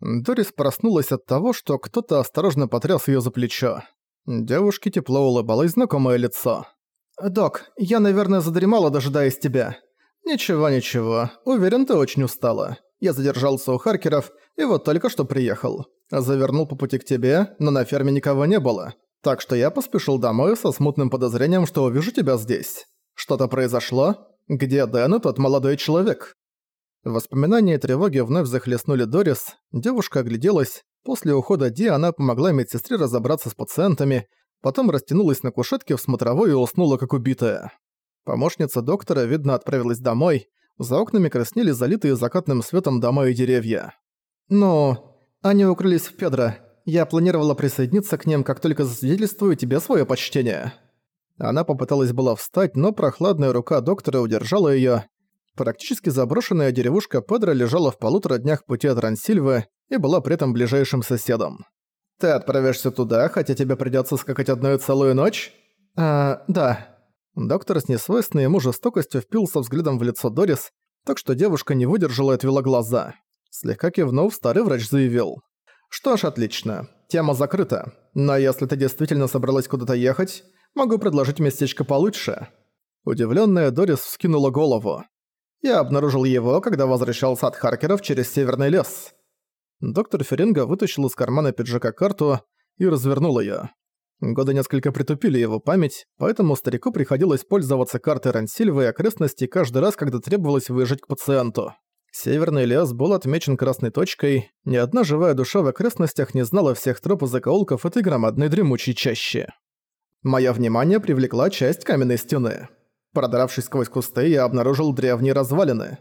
Дорис проснулась от того, что кто-то осторожно потряс её за плечо. Девушке тепло улыбалось знакомое лицо. «Док, я, наверное, задремала, дожидаясь тебя». «Ничего-ничего, уверен, ты очень устала. Я задержался у Харкеров и вот только что приехал. Завернул по пути к тебе, но на ферме никого не было. Так что я поспешил домой со смутным подозрением, что увижу тебя здесь. Что-то произошло? Где Дэн и тот молодой человек?» Воспоминания и тревоги вновь захлестнули Дорис, девушка огляделась, после ухода Ди она помогла медсестре разобраться с пациентами, потом растянулась на кушетке в смотровой и уснула как убитая. Помощница доктора, видно, отправилась домой, за окнами краснели залитые закатным светом дома и деревья. «Ну, они укрылись в Педро. Я планировала присоединиться к ним, как только засвидетельствую тебе свое почтение». Она попыталась была встать, но прохладная рука доктора удержала её, Практически заброшенная деревушка Педро лежала в полутора днях пути от Рансильвы и была при этом ближайшим соседом. «Ты отправишься туда, хотя тебе придётся скакать одну целую ночь?» «А, да». Доктор с несвойственной ему жестокостью впился взглядом в лицо Дорис, так что девушка не выдержала и отвела глаза. Слегка кивнув, старый врач заявил. «Что ж, отлично. Тема закрыта. Но если ты действительно собралась куда-то ехать, могу предложить местечко получше». Удивлённая Дорис вскинула голову. Я обнаружил его, когда возвращался от Харкеров через Северный лес. Доктор Феринга вытащил из кармана пиджака карту и развернул её. Годы несколько притупили его память, поэтому старику приходилось пользоваться картой Рансильвы и окрестностей каждый раз, когда требовалось выезжать к пациенту. Северный лес был отмечен красной точкой, ни одна живая душа в окрестностях не знала всех троп и закоулков этой громадной дремучей чащи. Моё внимание привлекла часть каменной стены. Продравшись сквозь кусты, я обнаружил древние развалины.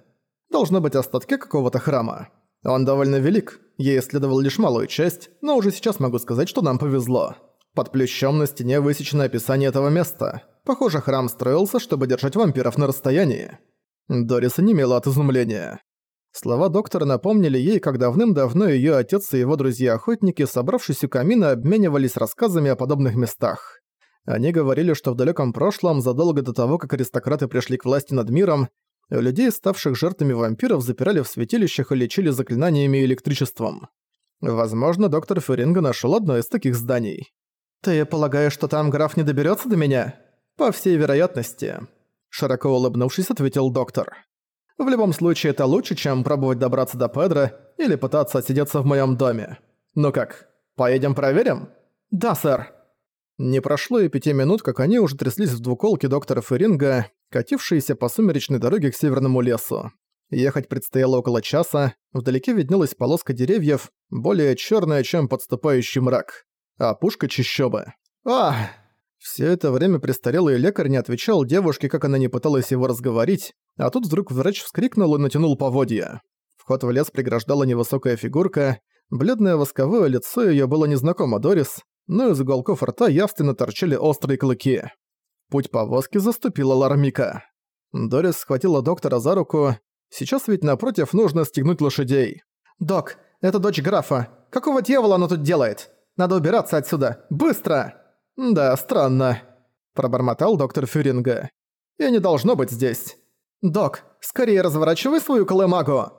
Должно быть остатки какого-то храма. Он довольно велик, я исследовал лишь малую часть, но уже сейчас могу сказать, что нам повезло. Под плющом на стене высечено описание этого места. Похоже, храм строился, чтобы держать вампиров на расстоянии. Дорис онемела от изумления. Слова доктора напомнили ей, как давным-давно её отец и его друзья-охотники, собравшись у камина, обменивались рассказами о подобных местах. Они говорили, что в далеком прошлом, задолго до того, как аристократы пришли к власти над миром, людей, ставших жертвами вампиров, запирали в святилищах и лечили заклинаниями и электричеством. Возможно, доктор Феринга нашел одно из таких зданий. «Ты полагаешь, что там граф не доберется до меня?» «По всей вероятности», – широко улыбнувшись, ответил доктор. «В любом случае, это лучше, чем пробовать добраться до Педро или пытаться отсидеться в моем доме. Ну как, поедем проверим?» «Да, сэр», не прошло и пяти минут, как они уже тряслись в двуколке доктора Феринга, катившиеся по сумеречной дороге к северному лесу. Ехать предстояло около часа, вдалеке виднелась полоска деревьев, более черная, чем подступающий мрак, а пушка чищобы. «Ах!» Все это время престарелый лекарь не отвечал девушке, как она не пыталась его разговорить, а тут вдруг врач вскрикнул и натянул поводья. Вход в лес преграждала невысокая фигурка, бледное восковое лицо её было незнакомо Дорис, но из уголков рта явственно торчали острые клыки. Путь повозки заступила Лармика. Дорис схватила доктора за руку. Сейчас ведь напротив нужно стегнуть лошадей. «Док, это дочь графа. Какого дьявола она тут делает? Надо убираться отсюда. Быстро!» «Да, странно», – пробормотал доктор Фюринга. «Я не должно быть здесь». «Док, скорее разворачивай свою колымагу!»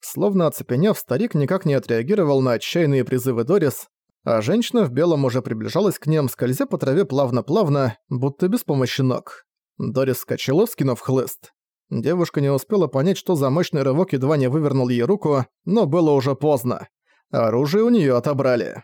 Словно оцепенев, старик никак не отреагировал на отчаянные призывы Дорис, а женщина в белом уже приближалась к ним, скользя по траве плавно-плавно, будто без помощи ног. Дорис скачала, скинув хлыст. Девушка не успела понять, что за мощный рывок едва не вывернул ей руку, но было уже поздно. Оружие у нее отобрали.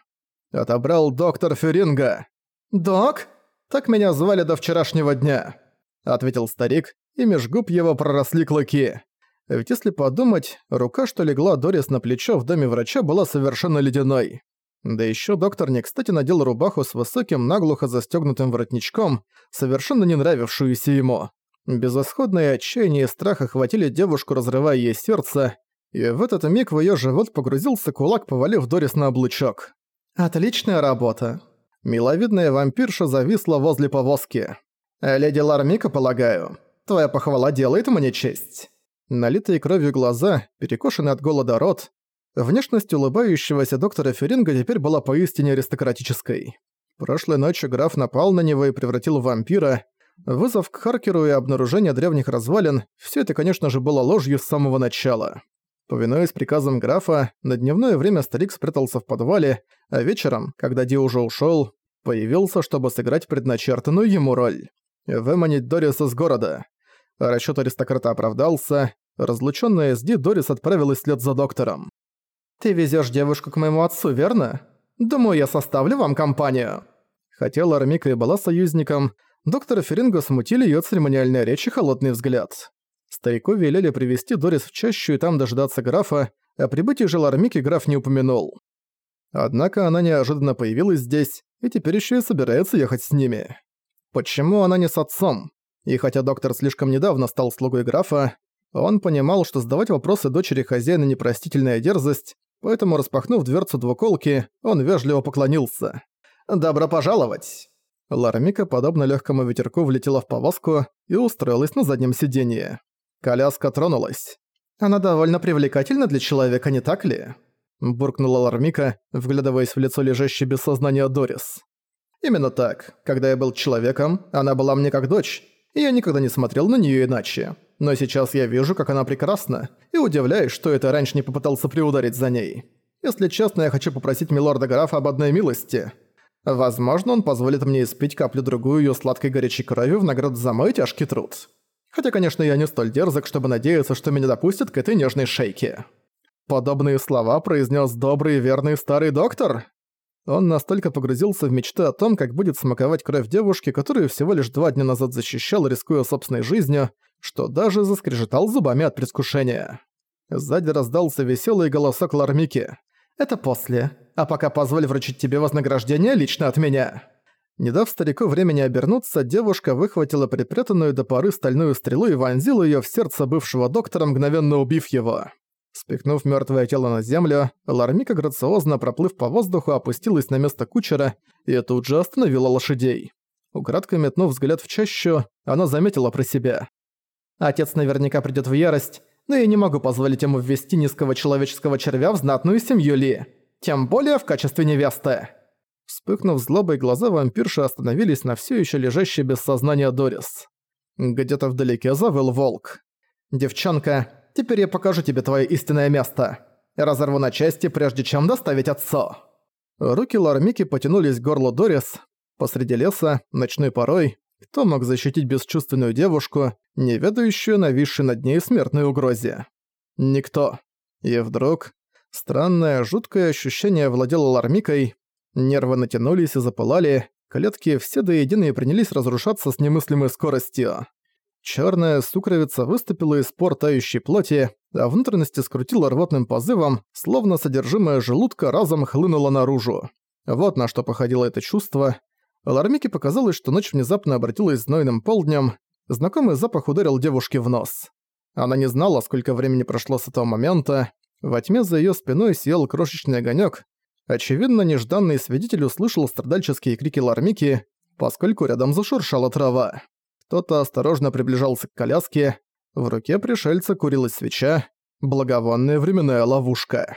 Отобрал доктор Феринга. «Док? Так меня звали до вчерашнего дня», — ответил старик, и меж губ его проросли клыки. Ведь если подумать, рука, что легла Дорис на плечо в доме врача, была совершенно ледяной. Да еще доктор не кстати надел рубаху с высоким наглухо застегнутым воротничком, совершенно не нравившуюся ему. Безысходное отчаяние и страх охватили девушку, разрывая ей сердце, и в этот миг в ее живот погрузился кулак, повалив Дорис на облучок. «Отличная работа». Миловидная вампирша зависла возле повозки. «Леди Лармика, полагаю, твоя похвала делает мне честь». Налитые кровью глаза, перекошенный от голода рот, Внешность улыбающегося доктора Феринга теперь была поистине аристократической. Прошлой ночью граф напал на него и превратил в вампира. Вызов к Харкеру и обнаружение древних развалин – все это, конечно же, было ложью с самого начала. Повинуясь приказам графа, на дневное время старик спрятался в подвале, а вечером, когда Ди уже ушёл, появился, чтобы сыграть предначертанную ему роль. Выманить Дориса с города. Расчёт аристократа оправдался, разлучённая с Ди Дорис отправилась вслед за доктором. «Ты везёшь девушку к моему отцу, верно? Думаю, я составлю вам компанию». Хотела Армика и была союзником, доктора Феринго смутили её церемониальная речь и холодный взгляд. Старику велели привести Дорис в чащу и там дождаться графа, о прибытии же Лармики граф не упомянул. Однако она неожиданно появилась здесь, и теперь ещё и собирается ехать с ними. Почему она не с отцом? И хотя доктор слишком недавно стал слугой графа, он понимал, что задавать вопросы дочери хозяина непростительная дерзость, поэтому, распахнув дверцу двуколки, он вежливо поклонился. «Добро пожаловать!» Лармика, подобно легкому ветерку, влетела в повозку и устроилась на заднем сиденье. Коляска тронулась. «Она довольно привлекательна для человека, не так ли?» Буркнула Лармика, вглядываясь в лицо лежащей без сознания Дорис. «Именно так. Когда я был человеком, она была мне как дочь, и я никогда не смотрел на нее иначе. Но сейчас я вижу, как она прекрасна, и удивляюсь, что это раньше не попытался приударить за ней. Если честно, я хочу попросить милорда графа об одной милости. Возможно, он позволит мне испить каплю-другую ее сладкой горячей крови в награду за мой тяжкий труд. Хотя, конечно, я не столь дерзок, чтобы надеяться, что меня допустят к этой нежной шейке. Подобные слова произнес добрый верный старый доктор. Он настолько погрузился в мечты о том, как будет смаковать кровь девушки, которую всего лишь два дня назад защищал, рискуя собственной жизнью, что даже заскрежетал зубами от предвкушения. Сзади раздался веселый голосок Лармики. «Это после. А пока позволь вручить тебе вознаграждение лично от меня». Не дав старику времени обернуться, девушка выхватила припрятанную до поры стальную стрелу и вонзила её в сердце бывшего доктора, мгновенно убив его. Спихнув мёртвое тело на землю, Лармика грациозно проплыв по воздуху, опустилась на место кучера и тут же остановила лошадей. Украдкой метнув взгляд в чащу, она заметила про себя. «Отец наверняка придёт в ярость, но я не могу позволить ему ввести низкого человеческого червя в знатную семью Ли, тем более в качестве невесты». Вспыхнув злобой, глаза вампирши остановились на всё ещё лежащей без сознания Дорис. Где-то вдалеке завыл волк. «Девчонка, теперь я покажу тебе твое истинное место. Разорву на части, прежде чем доставить отцу». Руки Лармики потянулись к горлу Дорис. Посреди леса, ночной порой, кто мог защитить бесчувственную девушку, не ведающую нависшей над ней смертной угрозе? Никто. И вдруг... Странное, жуткое ощущение владело Лармикой. Нервы натянулись и запылали, клетки все до единой принялись разрушаться с немыслимой скоростью. Черная сукровица выступила из пор тающей плоти, а внутренности скрутила рвотным позывом, словно содержимое желудка разом хлынуло наружу. Вот на что походило это чувство. Лармике показалось, что ночь внезапно обратилась знойным полднем, знакомый запах ударил девушке в нос. Она не знала, сколько времени прошло с этого момента. Во тьме за её спиной съел крошечный огонёк. Очевидно, нежданный свидетель услышал страдальческие крики Лармики, поскольку рядом зашуршала трава. Кто-то осторожно приближался к коляске, в руке пришельца курилась свеча, благовонная временная ловушка.